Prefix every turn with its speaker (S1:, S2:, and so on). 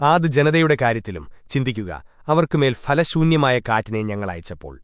S1: ആദ് ജനതയുടെ കാര്യത്തിലും ചിന്തിക്കുക അവർക്കുമേൽ ഫലശൂന്യമായ കാറ്റിനെ ഞങ്ങൾ അയച്ചപ്പോൾ.